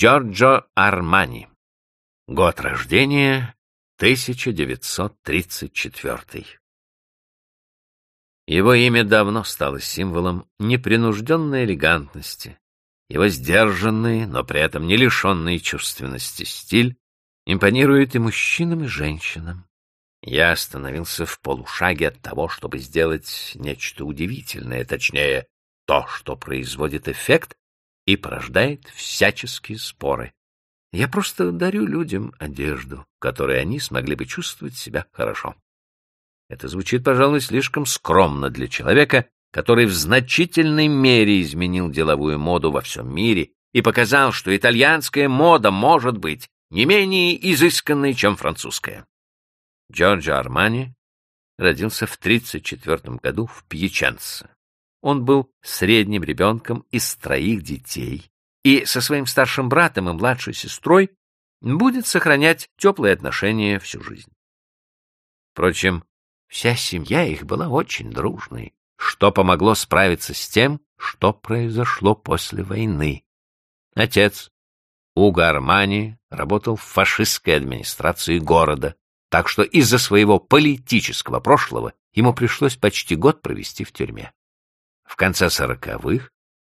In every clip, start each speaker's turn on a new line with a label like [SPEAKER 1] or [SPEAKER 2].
[SPEAKER 1] Джорджо Армани. Год рождения 1934. Его имя давно стало символом непринужденной элегантности. Его сдержанный, но при этом не лишенный чувственности стиль импонирует и мужчинам, и женщинам. Я остановился в полушаге от того, чтобы сделать нечто удивительное, точнее, то, что производит эффект и порождает всяческие споры. Я просто дарю людям одежду, которой они смогли бы чувствовать себя хорошо. Это звучит, пожалуй, слишком скромно для человека, который в значительной мере изменил деловую моду во всем мире и показал, что итальянская мода может быть не менее изысканной, чем французская. Джорджо Армани родился в 1934 году в Пьяченце. Он был средним ребенком из троих детей и со своим старшим братом и младшей сестрой будет сохранять теплые отношения всю жизнь. Впрочем, вся семья их была очень дружной, что помогло справиться с тем, что произошло после войны. Отец, Уго Армани, работал в фашистской администрации города, так что из-за своего политического прошлого ему пришлось почти год провести в тюрьме. В конце сороковых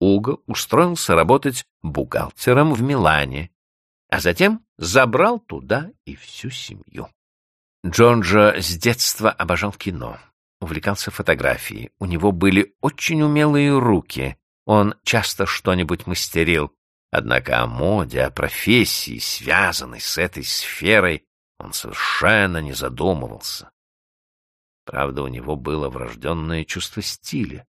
[SPEAKER 1] Уго устроился работать бухгалтером в Милане, а затем забрал туда и всю семью. Джонджо с детства обожал кино, увлекался фотографией, у него были очень умелые руки, он часто что-нибудь мастерил, однако о моде, о профессии, связанной с этой сферой, он совершенно не задумывался. Правда, у него было врожденное чувство стиля,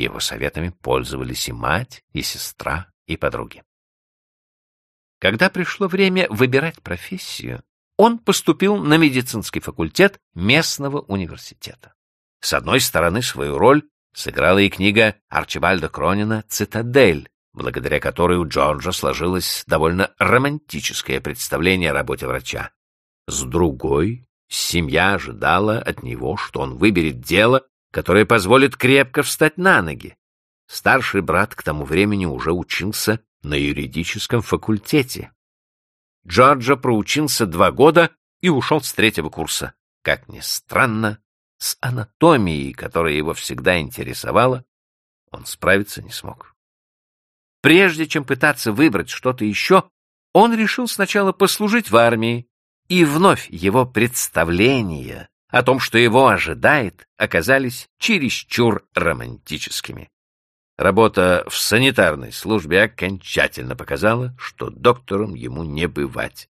[SPEAKER 1] его советами пользовались и мать, и сестра, и подруги. Когда пришло время выбирать профессию, он поступил на медицинский факультет местного университета. С одной стороны, свою роль сыграла и книга Арчибальда Кронина «Цитадель», благодаря которой у Джорджа сложилось довольно романтическое представление о работе врача. С другой, семья ожидала от него, что он выберет дело, которое позволит крепко встать на ноги. Старший брат к тому времени уже учился на юридическом факультете. Джорджа проучился два года и ушел с третьего курса. Как ни странно, с анатомией, которая его всегда интересовала, он справиться не смог. Прежде чем пытаться выбрать что-то еще, он решил сначала послужить в армии, и вновь его представления о том, что его ожидает, оказались чересчур романтическими. Работа в санитарной службе окончательно показала, что доктором ему не бывать.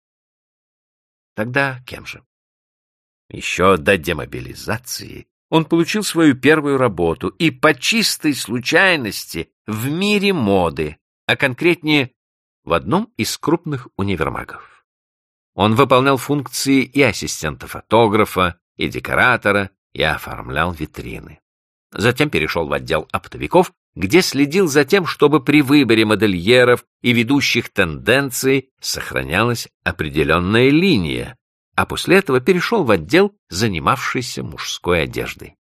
[SPEAKER 1] Тогда кем же? Еще до демобилизации он получил свою первую работу и по чистой случайности в мире моды, а конкретнее в одном из крупных универмагов. Он выполнял функции и ассистента фотографа, и декоратора, и оформлял витрины. Затем перешел в отдел оптовиков, где следил за тем, чтобы при выборе модельеров и ведущих тенденций сохранялась определенная линия, а после этого перешел в отдел, занимавшийся мужской одеждой.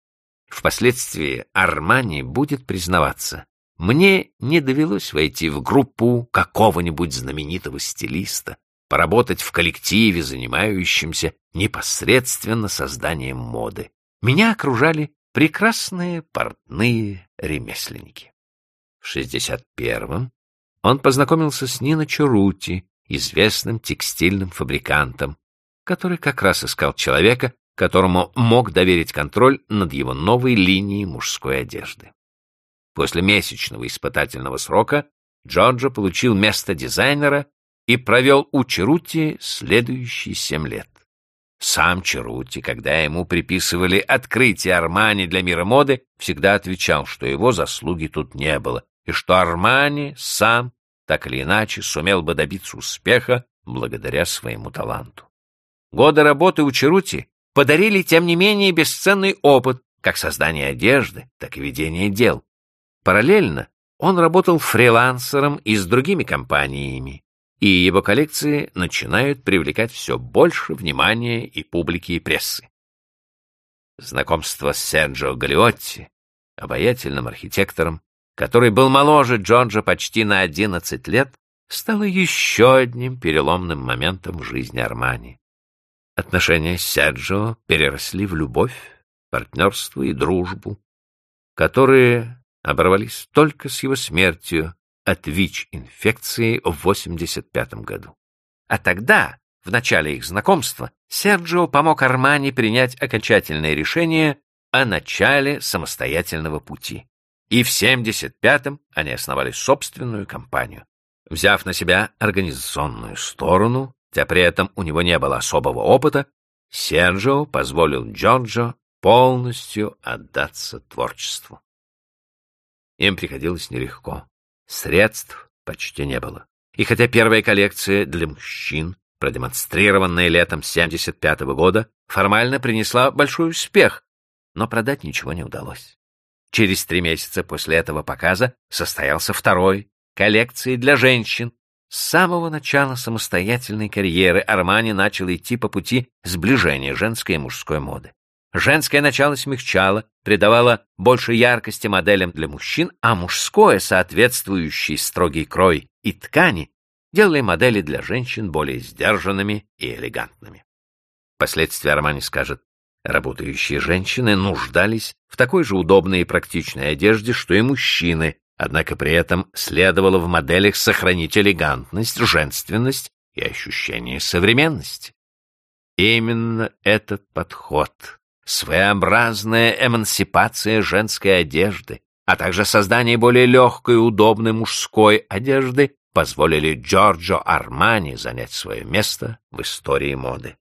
[SPEAKER 1] Впоследствии Армани будет признаваться, мне не довелось войти в группу какого-нибудь знаменитого стилиста, поработать в коллективе, занимающемся непосредственно созданием моды. Меня окружали прекрасные портные ремесленники. В 61-м он познакомился с Нино Чарути, известным текстильным фабрикантом, который как раз искал человека, которому мог доверить контроль над его новой линией мужской одежды. После месячного испытательного срока Джорджо получил место дизайнера и провел у Черути следующие семь лет. Сам Черути, когда ему приписывали открытие Армани для мира моды, всегда отвечал, что его заслуги тут не было, и что Армани сам, так или иначе, сумел бы добиться успеха благодаря своему таланту. Годы работы у Черути подарили, тем не менее, бесценный опыт как создания одежды, так и ведения дел. Параллельно он работал фрилансером и с другими компаниями, и его коллекции начинают привлекать все больше внимания и публики, и прессы. Знакомство с Серджио Галиотти, обаятельным архитектором, который был моложе Джорджа почти на 11 лет, стало еще одним переломным моментом в жизни Армани. Отношения с Серджио переросли в любовь, партнерство и дружбу, которые оборвались только с его смертью от ВИЧ-инфекции в 85 году. А тогда, в начале их знакомства, Серджио помог Армани принять окончательное решение о начале самостоятельного пути. И в 75-м они основали собственную компанию. Взяв на себя организационную сторону, хотя при этом у него не было особого опыта, Серджио позволил Джорджо полностью отдаться творчеству. Им приходилось нелегко. Средств почти не было. И хотя первая коллекция для мужчин, продемонстрированная летом 75 -го года, формально принесла большой успех, но продать ничего не удалось. Через три месяца после этого показа состоялся второй, коллекции для женщин. С самого начала самостоятельной карьеры Армани начал идти по пути сближения женской и мужской моды. Женское начало смягчало, придавало больше яркости моделям для мужчин, а мужское, соответствующее строгий крой и ткани, делали модели для женщин более сдержанными и элегантными. Впоследствии Армани скажет, работающие женщины нуждались в такой же удобной и практичной одежде, что и мужчины, однако при этом следовало в моделях сохранить элегантность, женственность и ощущение современности. Именно этот подход своеобразная эмансипация женской одежды, а также создание более легкой и удобной мужской одежды позволили Джорджо Армани занять свое место в истории моды.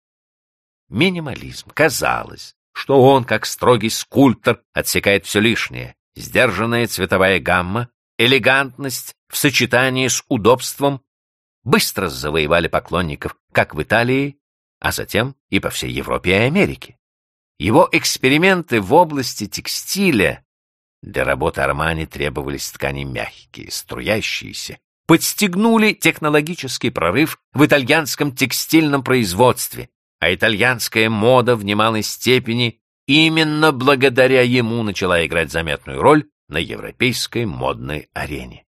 [SPEAKER 1] Минимализм. Казалось, что он, как строгий скульптор, отсекает все лишнее. Сдержанная цветовая гамма, элегантность в сочетании с удобством быстро завоевали поклонников как в Италии, а затем и по всей Европе и Америке. Его эксперименты в области текстиля для работы Армани требовались ткани мягкие, струящиеся, подстегнули технологический прорыв в итальянском текстильном производстве, а итальянская мода в немалой степени именно благодаря ему начала играть заметную роль на европейской модной арене.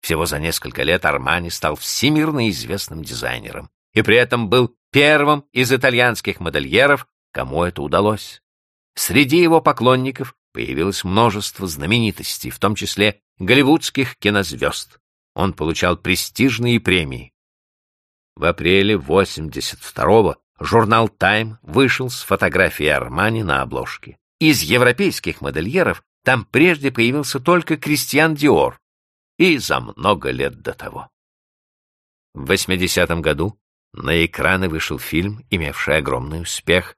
[SPEAKER 1] Всего за несколько лет Армани стал всемирно известным дизайнером и при этом был первым из итальянских модельеров, кому это удалось. Среди его поклонников появилось множество знаменитостей, в том числе голливудских кинозвезд. Он получал престижные премии. В апреле 82-го журнал «Тайм» вышел с фотографией Армани на обложке. Из европейских модельеров там прежде появился только Кристиан Диор, и за много лет до того. В 80-м году на экраны вышел фильм, имевший огромный успех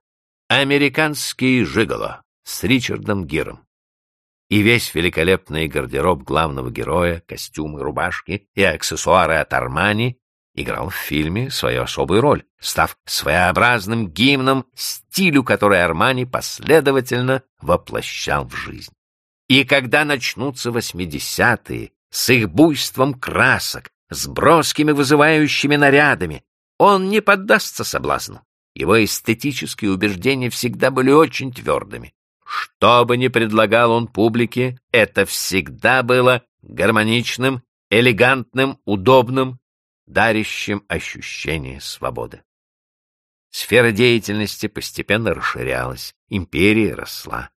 [SPEAKER 1] «Американский жиголо» с Ричардом Гиром. И весь великолепный гардероб главного героя, костюмы, рубашки и аксессуары от Армани играл в фильме свою особую роль, став своеобразным гимном стилю, который Армани последовательно воплощал в жизнь. И когда начнутся восьмидесятые с их буйством красок, с броскими вызывающими нарядами, он не поддастся соблазну. Его эстетические убеждения всегда были очень твердыми. Что бы ни предлагал он публике, это всегда было гармоничным, элегантным, удобным, дарящим ощущение свободы. Сфера деятельности постепенно расширялась, империя росла.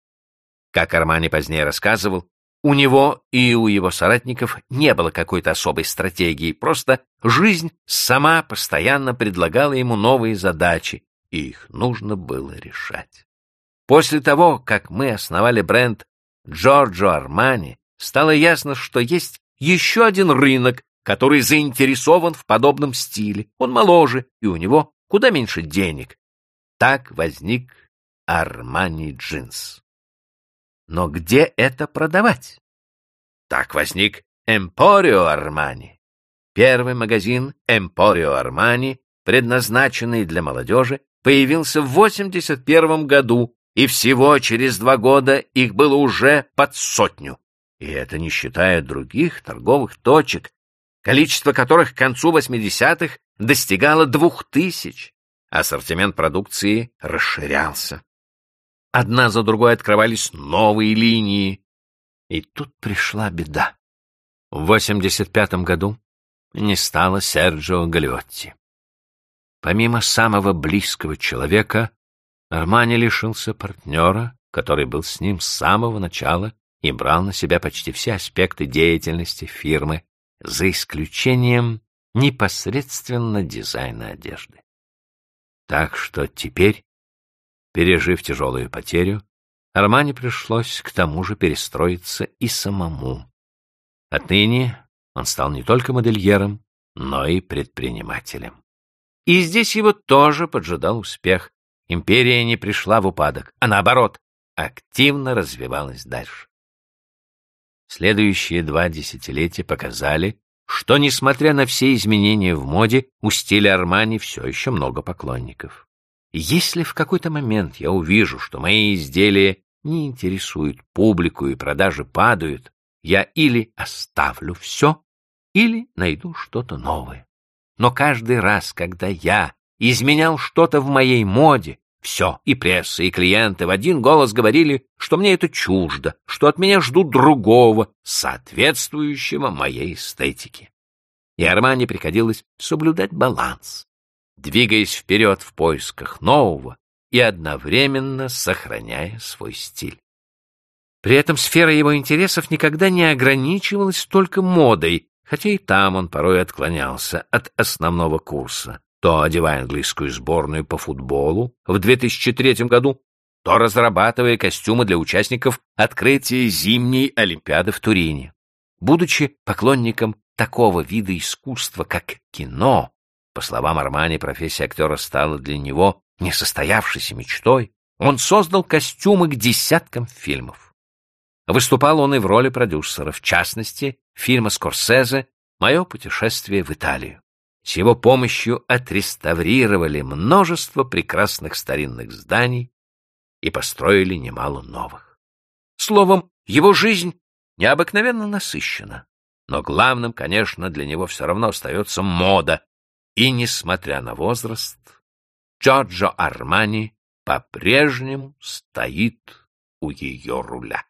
[SPEAKER 1] Как Армани позднее рассказывал, у него и у его соратников не было какой-то особой стратегии, просто жизнь сама постоянно предлагала ему новые задачи, и их нужно было решать. После того, как мы основали бренд Джорджо Армани, стало ясно, что есть еще один рынок, который заинтересован в подобном стиле. Он моложе, и у него куда меньше денег. Так возник Армани Джинс. Но где это продавать? Так возник Эмпорио Армани. Первый магазин Эмпорио Армани, предназначенный для молодежи, появился в 81 году, и всего через два года их было уже под сотню. И это не считая других торговых точек, количество которых к концу 80-х достигало двух тысяч. Ассортимент продукции расширялся. Одна за другой открывались новые линии. И тут пришла беда. В 85 году не стало Серджио Галиотти. Помимо самого близкого человека, Армани лишился партнера, который был с ним с самого начала и брал на себя почти все аспекты деятельности фирмы, за исключением непосредственно дизайна одежды. Так что теперь, пережив тяжелую потерю, Армани пришлось к тому же перестроиться и самому. Отныне он стал не только модельером, но и предпринимателем. И здесь его тоже поджидал успех. Империя не пришла в упадок, а наоборот, активно развивалась дальше. Следующие два десятилетия показали, что, несмотря на все изменения в моде, у стиля Армани все еще много поклонников. Если в какой-то момент я увижу, что мои изделия не интересуют публику и продажи падают, я или оставлю все, или найду что-то новое. Но каждый раз, когда я изменял что-то в моей моде, все, и пресса, и клиенты в один голос говорили, что мне это чуждо, что от меня ждут другого, соответствующего моей эстетике. И Армане приходилось соблюдать баланс, двигаясь вперед в поисках нового и одновременно сохраняя свой стиль. При этом сфера его интересов никогда не ограничивалась только модой, хотя и там он порой отклонялся от основного курса то одевая английскую сборную по футболу в 2003 году, то разрабатывая костюмы для участников открытия зимней Олимпиады в Турине. Будучи поклонником такого вида искусства, как кино, по словам Армани, профессия актера стала для него несостоявшейся мечтой, он создал костюмы к десяткам фильмов. Выступал он и в роли продюсера, в частности, фильма Скорсезе «Мое путешествие в Италию». С его помощью отреставрировали множество прекрасных старинных зданий и построили немало новых. Словом, его жизнь необыкновенно насыщена. Но главным, конечно, для него все равно остается мода. И, несмотря на возраст, Джорджо Армани по-прежнему стоит у ее руля.